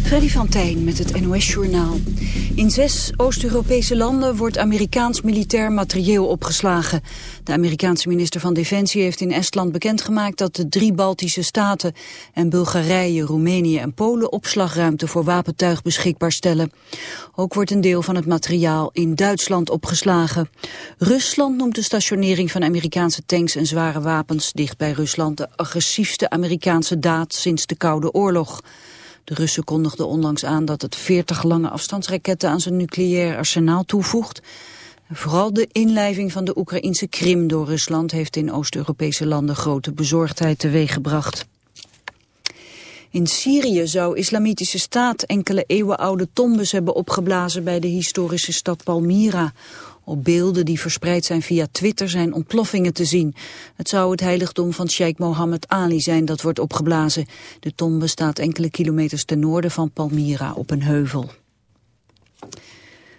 Freddy van Tijn met het NOS-journaal. In zes Oost-Europese landen wordt Amerikaans militair materieel opgeslagen. De Amerikaanse minister van Defensie heeft in Estland bekendgemaakt... dat de drie Baltische staten en Bulgarije, Roemenië en Polen... opslagruimte voor wapentuig beschikbaar stellen. Ook wordt een deel van het materiaal in Duitsland opgeslagen. Rusland noemt de stationering van Amerikaanse tanks en zware wapens... dicht bij Rusland de agressiefste Amerikaanse daad sinds de Koude Oorlog. De Russen kondigden onlangs aan dat het 40 lange afstandsraketten aan zijn nucleair arsenaal toevoegt. Vooral de inlijving van de Oekraïnse Krim door Rusland heeft in Oost-Europese landen grote bezorgdheid teweeggebracht. In Syrië zou Islamitische Staat enkele eeuwenoude tombes hebben opgeblazen bij de historische stad Palmyra. Op beelden die verspreid zijn via Twitter zijn ontploffingen te zien. Het zou het heiligdom van Sheikh Mohammed Ali zijn dat wordt opgeblazen. De tombe staat enkele kilometers ten noorden van Palmyra op een heuvel.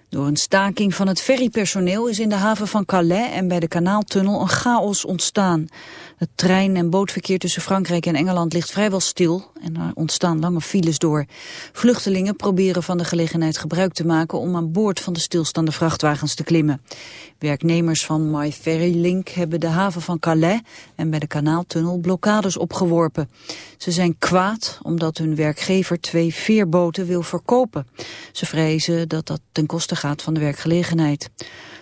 Door een staking van het ferrypersoneel is in de haven van Calais en bij de kanaaltunnel een chaos ontstaan. Het trein- en bootverkeer tussen Frankrijk en Engeland ligt vrijwel stil en er ontstaan lange files door. Vluchtelingen proberen van de gelegenheid gebruik te maken om aan boord van de stilstaande vrachtwagens te klimmen. Werknemers van My Ferry Link hebben de haven van Calais en bij de kanaaltunnel blokkades opgeworpen. Ze zijn kwaad omdat hun werkgever twee veerboten wil verkopen. Ze vrezen dat dat ten koste gaat van de werkgelegenheid.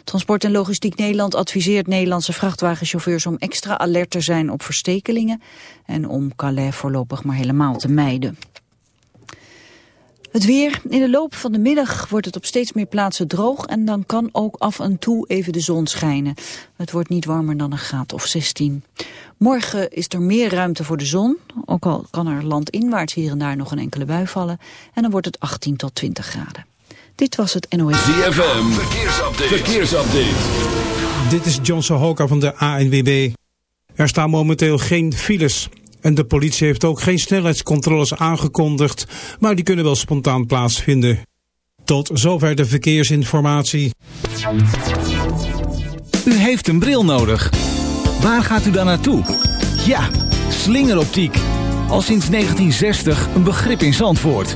Transport en Logistiek Nederland adviseert Nederlandse vrachtwagenchauffeurs om extra alert te zijn op verstekelingen en om Calais voorlopig maar helemaal te mijden. Het weer. In de loop van de middag wordt het op steeds meer plaatsen droog en dan kan ook af en toe even de zon schijnen. Het wordt niet warmer dan een graad of 16. Morgen is er meer ruimte voor de zon, ook al kan er landinwaarts hier en daar nog een enkele bui vallen. En dan wordt het 18 tot 20 graden. Dit was het NOS. ZFM, verkeersupdate. verkeersupdate. Dit is Johnson Hoka van de ANWB. Er staan momenteel geen files. En de politie heeft ook geen snelheidscontroles aangekondigd, maar die kunnen wel spontaan plaatsvinden. Tot zover de verkeersinformatie. U heeft een bril nodig. Waar gaat u dan naartoe? Ja, slingeroptiek. Al sinds 1960 een begrip in Zandvoort.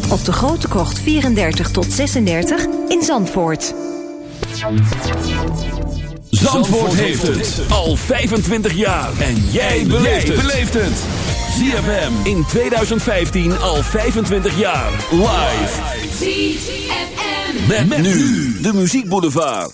op de Grote Krocht 34 tot 36 in Zandvoort. Zandvoort heeft het al 25 jaar. En jij beleeft het. ZFM in 2015 al 25 jaar. Live. ZFM. Met, met nu de Muziek Boulevard.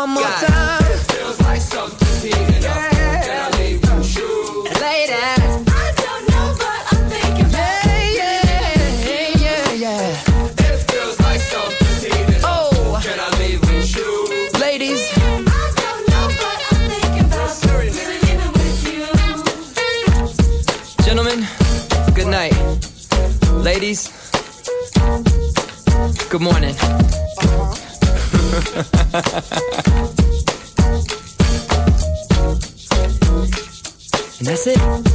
one more God. time. It feels like something's heating yeah. up. Yeah, yeah, yeah, oh. Can I leave you? Ladies. I don't know, but I'm with you. Gentlemen, good night. Ladies, good morning. And that's it.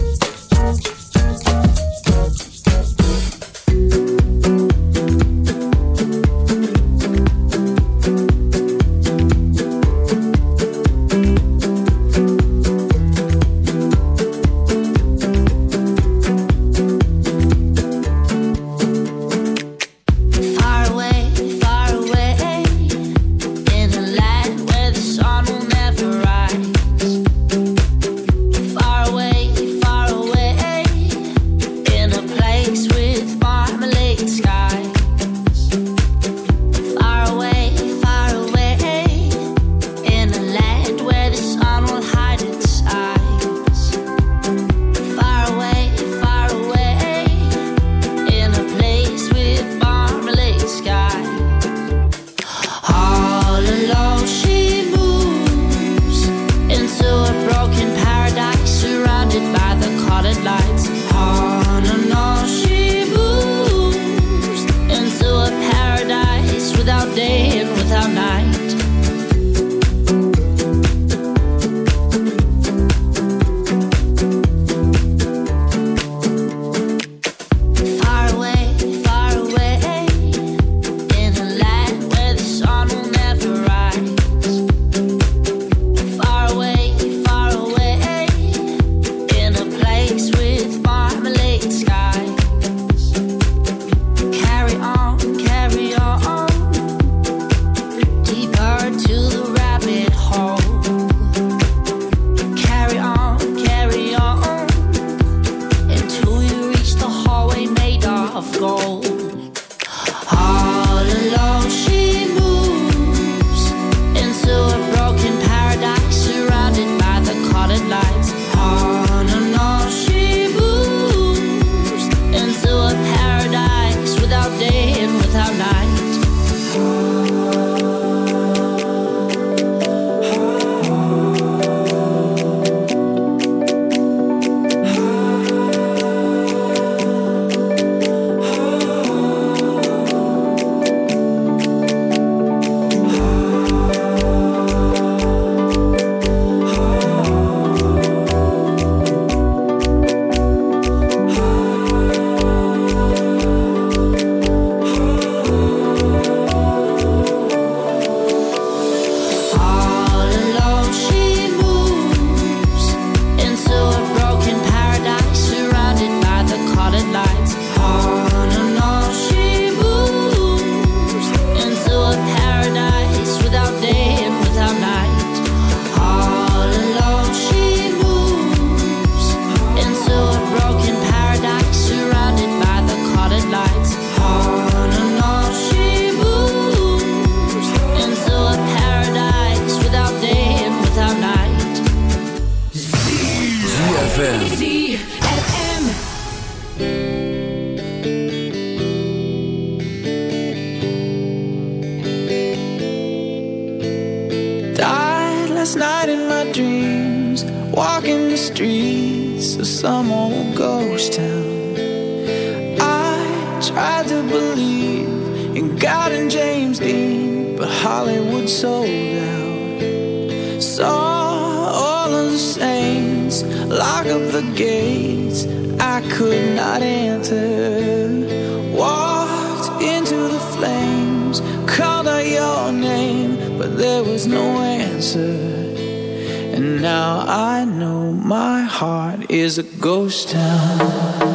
Is a ghost town.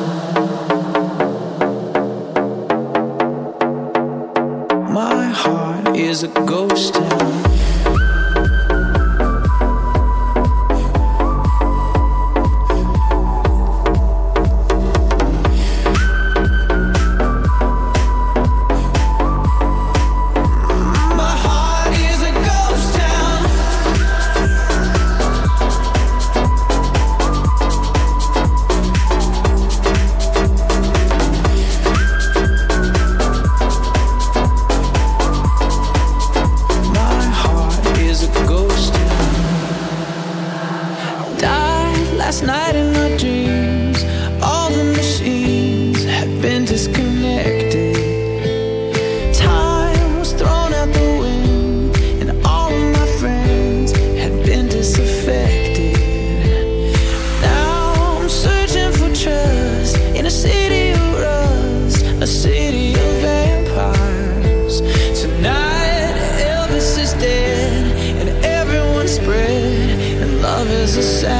sad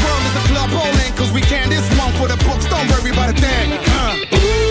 for the books, don't worry about a thing. Uh.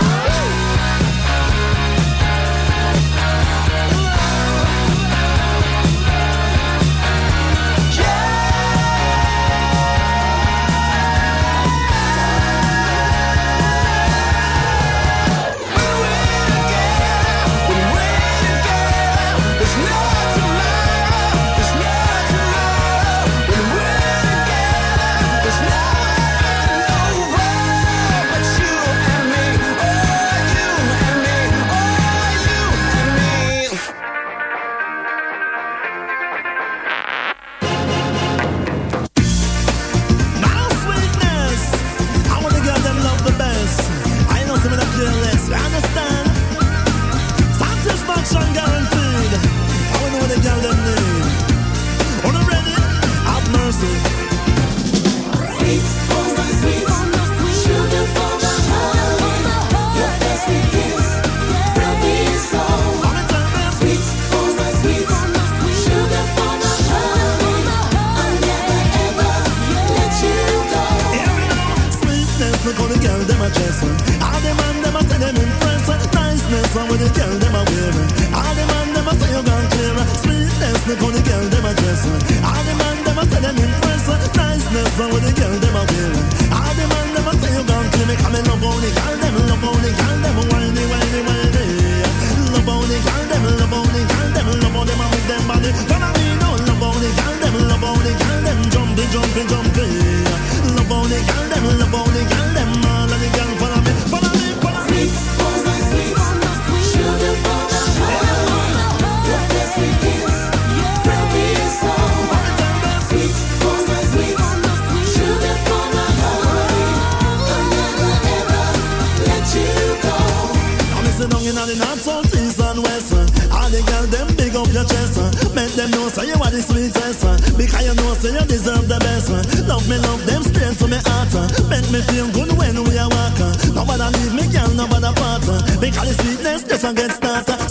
business just a get started.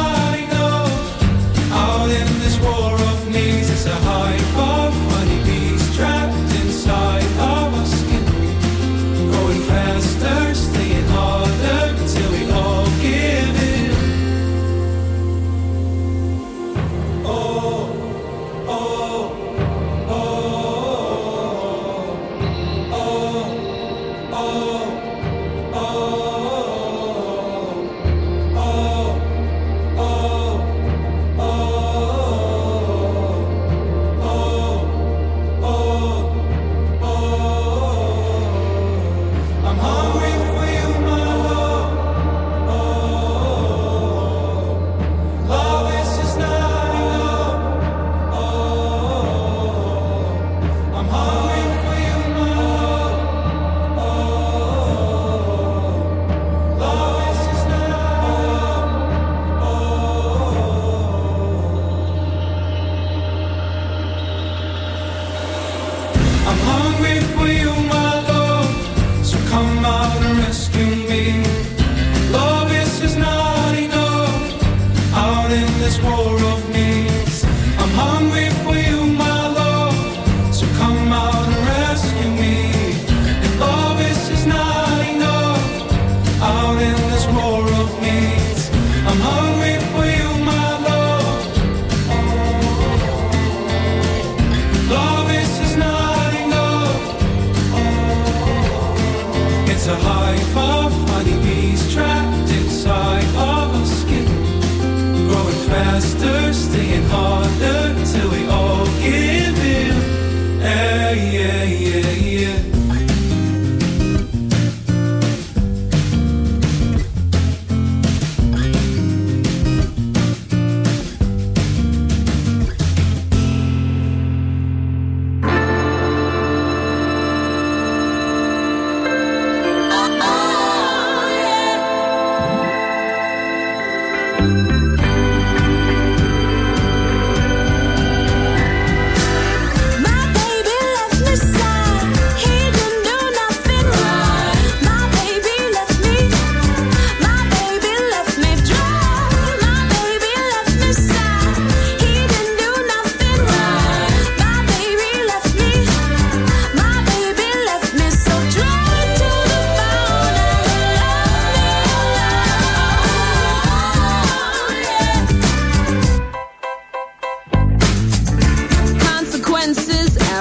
a high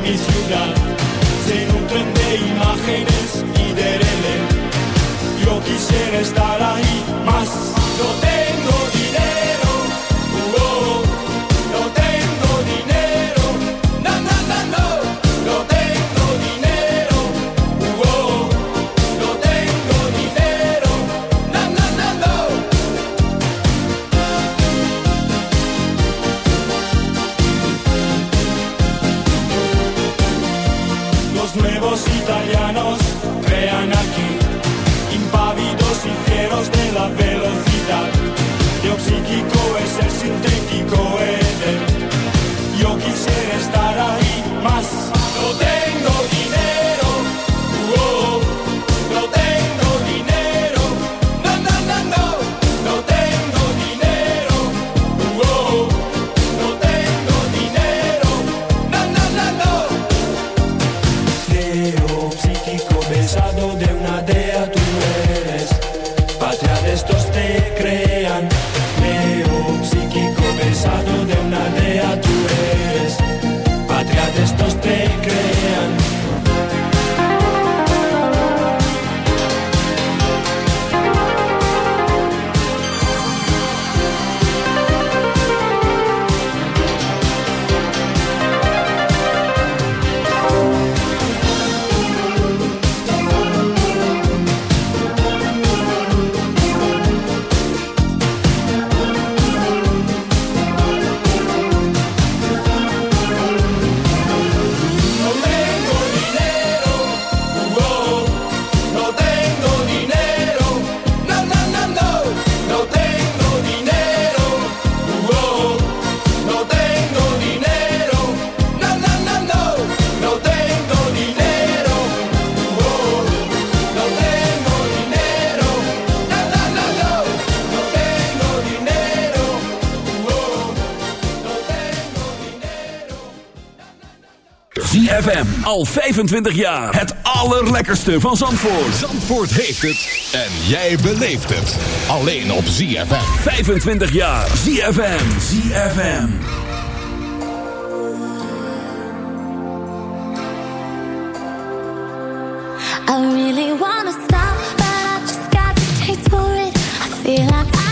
mi ciudad se nutren de imágenes y de relé. Yo quisiera estar ahí más, no ZFM. Al 25 jaar. Het allerlekkerste van Zandvoort. Zandvoort heeft het. En jij beleeft het. Alleen op ZFM. 25 jaar. ZFM. ZFM. I really wanna stop, but I just got the taste for it. I feel like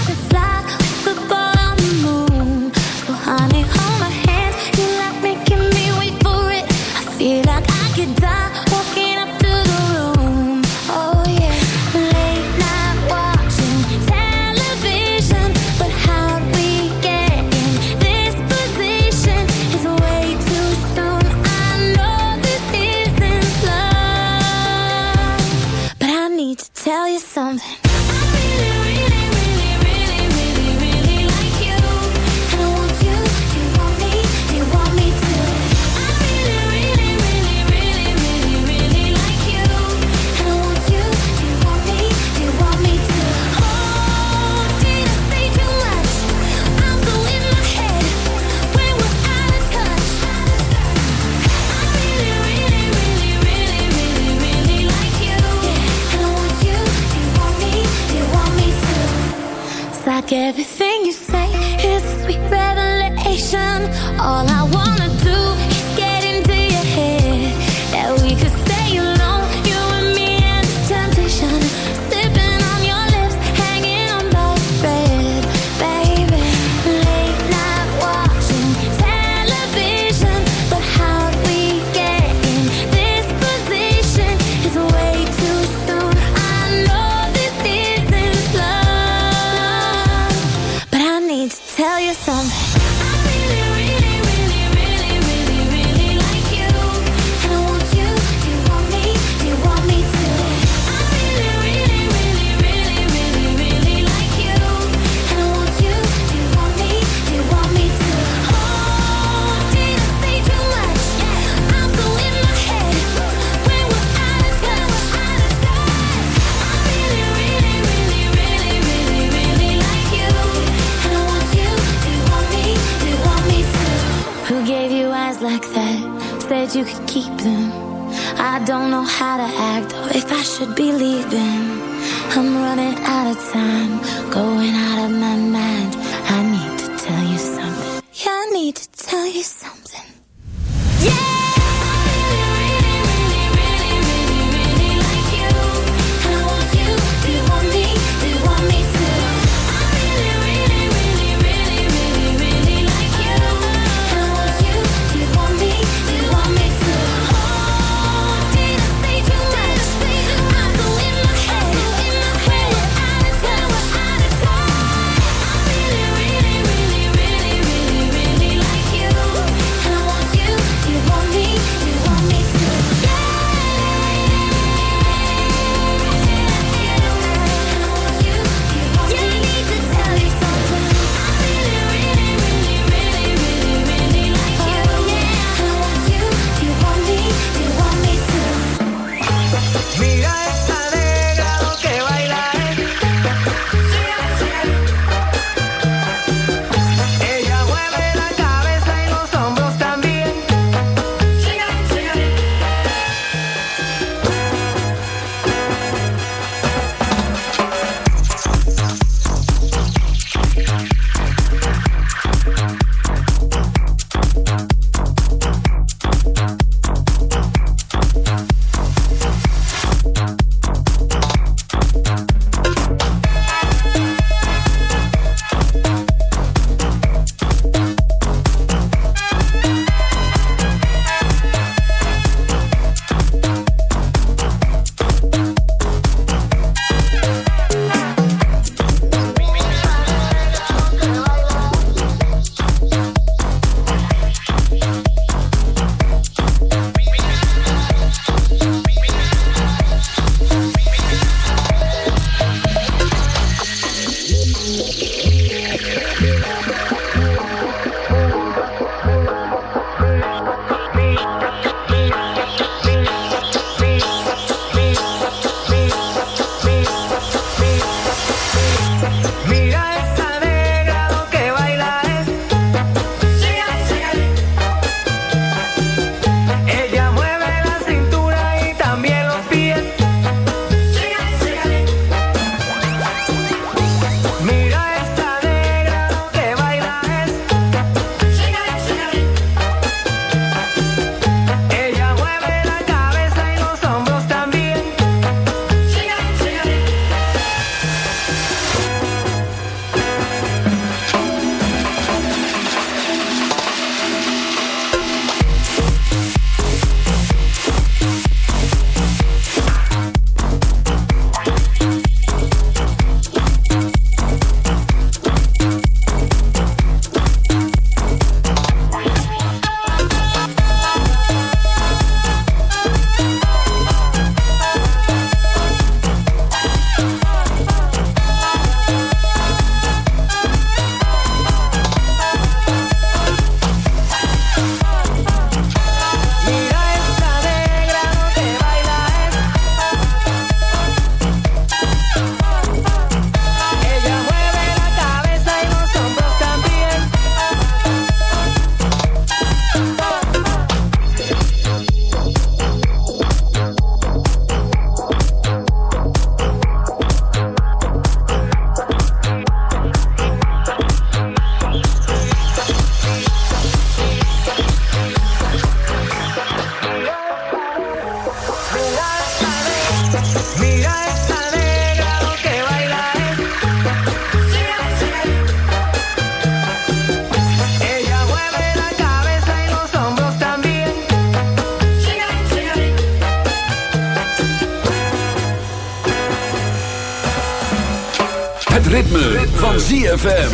ZFM.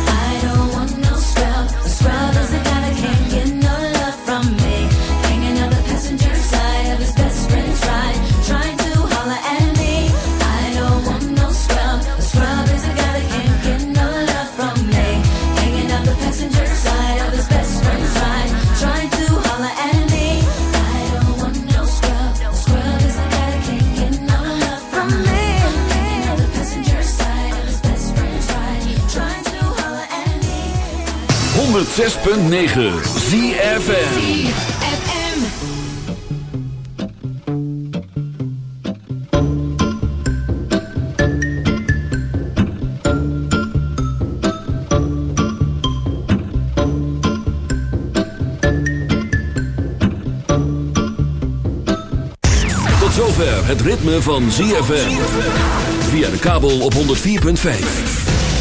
106.9 zover Het ritme van ZFM. Via de kabel op 104.5.